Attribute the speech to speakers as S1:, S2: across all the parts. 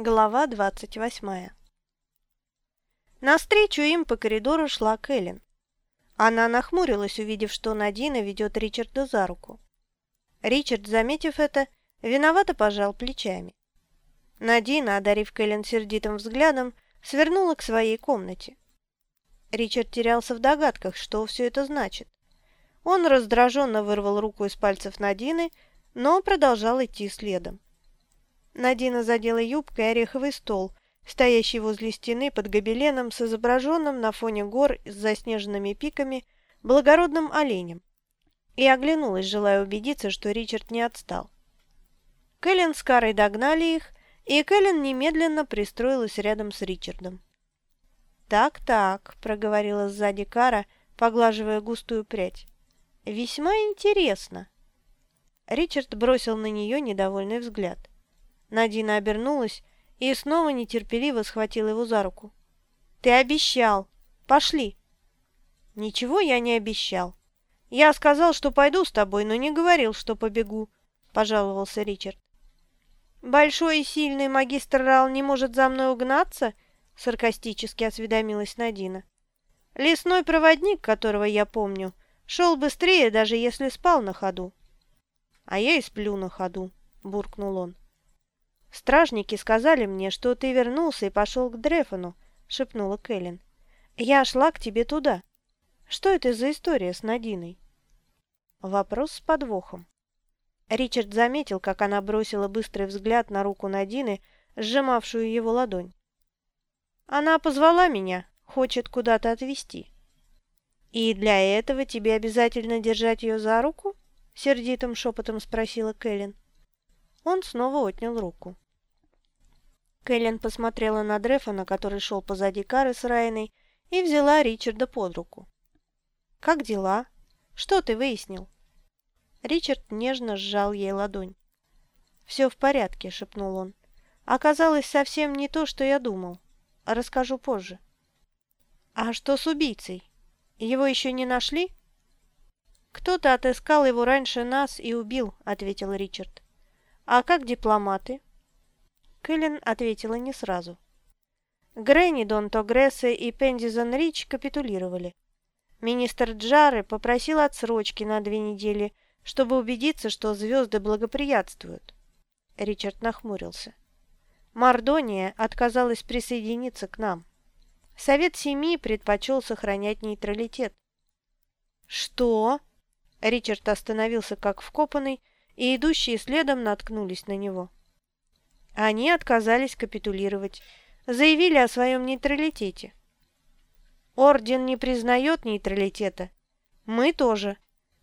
S1: Глава двадцать восьмая Навстречу им по коридору шла Кэлен. Она нахмурилась, увидев, что Надина ведет Ричарда за руку. Ричард, заметив это, виновато пожал плечами. Надина, одарив Кэлен сердитым взглядом, свернула к своей комнате. Ричард терялся в догадках, что все это значит. Он раздраженно вырвал руку из пальцев Надины, но продолжал идти следом. Надина задела юбкой ореховый стол, стоящий возле стены под гобеленом с изображенным на фоне гор с заснеженными пиками благородным оленем, и оглянулась, желая убедиться, что Ричард не отстал. Кэлен с Карой догнали их, и Кэлен немедленно пристроилась рядом с Ричардом. «Так-так», — проговорила сзади Кара, поглаживая густую прядь. «Весьма интересно». Ричард бросил на нее недовольный взгляд. Надина обернулась и снова нетерпеливо схватила его за руку. «Ты обещал! Пошли!» «Ничего я не обещал. Я сказал, что пойду с тобой, но не говорил, что побегу», — пожаловался Ричард. «Большой и сильный магистр Рал не может за мной угнаться?» — саркастически осведомилась Надина. «Лесной проводник, которого я помню, шел быстрее, даже если спал на ходу». «А я и сплю на ходу», — буркнул он. «Стражники сказали мне, что ты вернулся и пошел к Дрефону», — шепнула Кэлен. «Я шла к тебе туда. Что это за история с Надиной?» Вопрос с подвохом. Ричард заметил, как она бросила быстрый взгляд на руку Надины, сжимавшую его ладонь. «Она позвала меня, хочет куда-то отвезти». «И для этого тебе обязательно держать ее за руку?» — сердитым шепотом спросила Кэлен. Он снова отнял руку. Кэлен посмотрела на Дрефона, который шел позади Кары с Райной, и взяла Ричарда под руку. «Как дела? Что ты выяснил?» Ричард нежно сжал ей ладонь. «Все в порядке», — шепнул он. «Оказалось совсем не то, что я думал. Расскажу позже». «А что с убийцей? Его еще не нашли?» «Кто-то отыскал его раньше нас и убил», — ответил Ричард. «А как дипломаты?» Кэлен ответила не сразу. Грэнидон, Тогрессе и Пендизон Рич капитулировали. Министр Джары попросил отсрочки на две недели, чтобы убедиться, что звезды благоприятствуют. Ричард нахмурился. Мардония отказалась присоединиться к нам. Совет Семи предпочел сохранять нейтралитет. «Что?» Ричард остановился как вкопанный, и идущие следом наткнулись на него. Они отказались капитулировать, заявили о своем нейтралитете. Орден не признает нейтралитета. Мы тоже.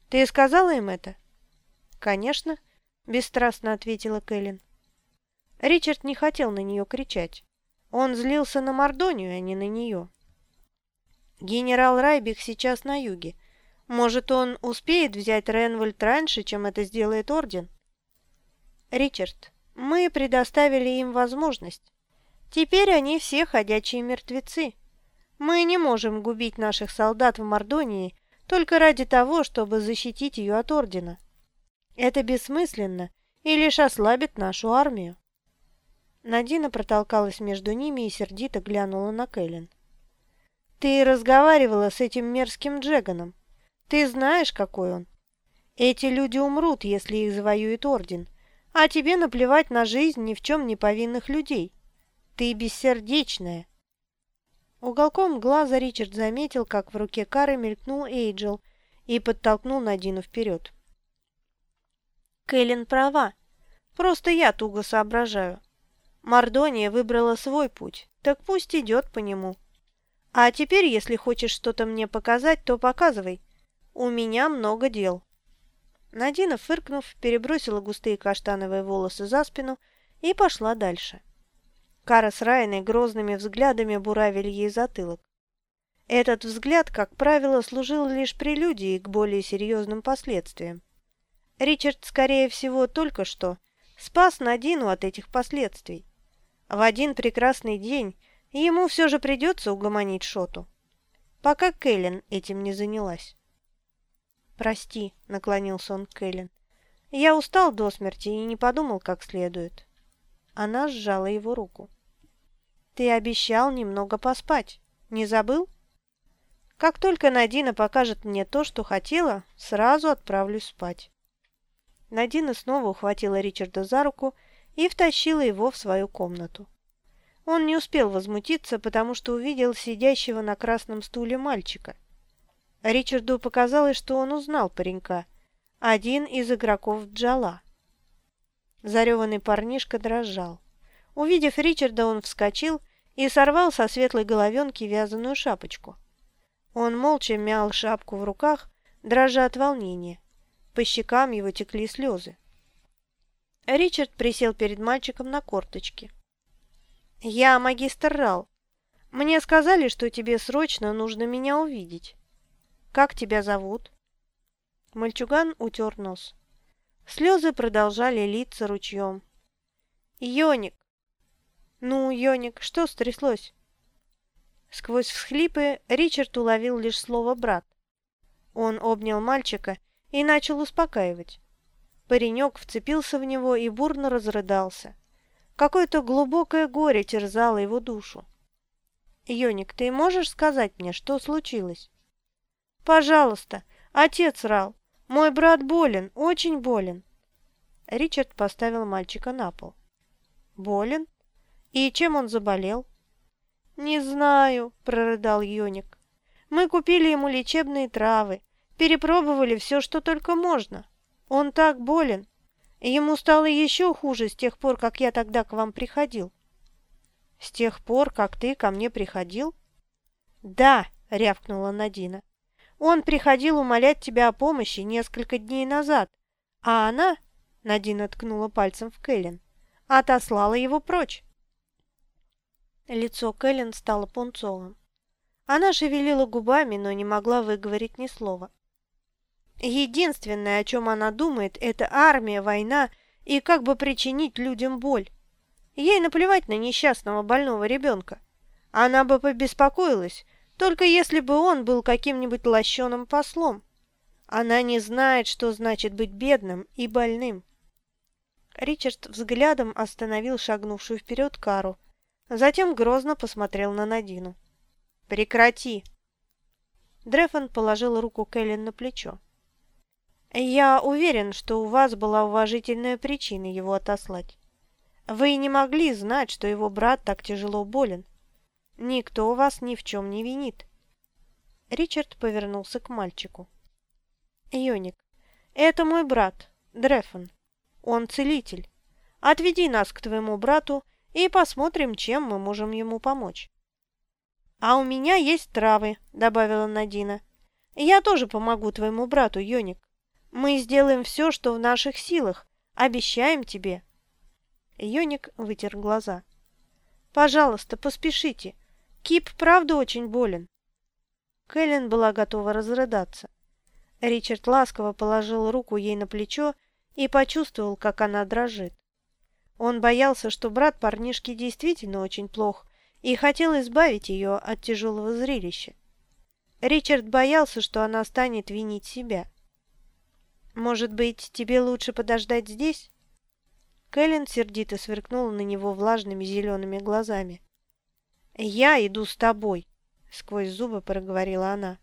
S1: Ты сказала им это? Конечно, бесстрастно ответила Кэлен. Ричард не хотел на нее кричать. Он злился на Мордонию, а не на нее. Генерал Райбих сейчас на юге. Может, он успеет взять Ренвальд раньше, чем это сделает Орден? Ричард, мы предоставили им возможность. Теперь они все ходячие мертвецы. Мы не можем губить наших солдат в Мордонии только ради того, чтобы защитить ее от Ордена. Это бессмысленно и лишь ослабит нашу армию. Надина протолкалась между ними и сердито глянула на Кэлен. «Ты разговаривала с этим мерзким Джеганом. Ты знаешь, какой он. Эти люди умрут, если их завоюет Орден, а тебе наплевать на жизнь ни в чем не повинных людей. Ты бессердечная». Уголком глаза Ричард заметил, как в руке Кары мелькнул Эйджел и подтолкнул Надину вперед. Кэлен права. Просто я туго соображаю. Мардония выбрала свой путь, так пусть идет по нему. А теперь, если хочешь что-то мне показать, то показывай. У меня много дел». Надина, фыркнув, перебросила густые каштановые волосы за спину и пошла дальше. Кара с Райной грозными взглядами буравили ей затылок. Этот взгляд, как правило, служил лишь прелюдией к более серьезным последствиям. Ричард, скорее всего, только что спас Надину от этих последствий. В один прекрасный день ему все же придется угомонить Шоту, пока Кэлен этим не занялась. «Прости», — наклонился он к Кэлен. «Я устал до смерти и не подумал как следует». Она сжала его руку. «Ты обещал немного поспать. Не забыл?» «Как только Надина покажет мне то, что хотела, сразу отправлюсь спать». Надина снова ухватила Ричарда за руку и втащила его в свою комнату. Он не успел возмутиться, потому что увидел сидящего на красном стуле мальчика. Ричарду показалось, что он узнал паренька, один из игроков Джала. Зареванный парнишка дрожал. Увидев Ричарда, он вскочил и сорвал со светлой головенки вязаную шапочку. Он молча мял шапку в руках, дрожа от волнения. По щекам его текли слезы. Ричард присел перед мальчиком на корточки. «Я магистр Рал. Мне сказали, что тебе срочно нужно меня увидеть. Как тебя зовут?» Мальчуган утер нос. Слезы продолжали литься ручьем. «Йоник!» «Ну, Йоник, что стряслось?» Сквозь всхлипы Ричард уловил лишь слово «брат». Он обнял мальчика и начал успокаивать. Паренек вцепился в него и бурно разрыдался. Какое-то глубокое горе терзало его душу. «Йоник, ты можешь сказать мне, что случилось?» «Пожалуйста, отец Рал, «Мой брат болен, очень болен». Ричард поставил мальчика на пол. «Болен? И чем он заболел?» «Не знаю», – прорыдал Йоник. «Мы купили ему лечебные травы, перепробовали все, что только можно. Он так болен. Ему стало еще хуже с тех пор, как я тогда к вам приходил». «С тех пор, как ты ко мне приходил?» «Да», – рявкнула Надина. Он приходил умолять тебя о помощи несколько дней назад, а она, — Надина ткнула пальцем в Кэлен, — отослала его прочь. Лицо Кэлен стало пунцовым. Она шевелила губами, но не могла выговорить ни слова. Единственное, о чем она думает, это армия, война и как бы причинить людям боль. Ей наплевать на несчастного больного ребенка. Она бы побеспокоилась, только если бы он был каким-нибудь лощеным послом. Она не знает, что значит быть бедным и больным. Ричард взглядом остановил шагнувшую вперед Кару, затем грозно посмотрел на Надину. «Прекрати!» Дрефон положил руку Кэлен на плечо. «Я уверен, что у вас была уважительная причина его отослать. Вы не могли знать, что его брат так тяжело болен. Никто вас ни в чем не винит. Ричард повернулся к мальчику. Йоник, это мой брат, Дрефон. Он целитель. Отведи нас к твоему брату и посмотрим, чем мы можем ему помочь. А у меня есть травы, добавила Надина. Я тоже помогу твоему брату, Йоник. Мы сделаем все, что в наших силах. Обещаем тебе. Йоник вытер глаза. Пожалуйста, поспешите. Кип правда очень болен». Кэлен была готова разрыдаться. Ричард ласково положил руку ей на плечо и почувствовал, как она дрожит. Он боялся, что брат парнишки действительно очень плох, и хотел избавить ее от тяжелого зрелища. Ричард боялся, что она станет винить себя. «Может быть, тебе лучше подождать здесь?» Кэлен сердито сверкнула на него влажными зелеными глазами. «Я иду с тобой», — сквозь зубы проговорила она.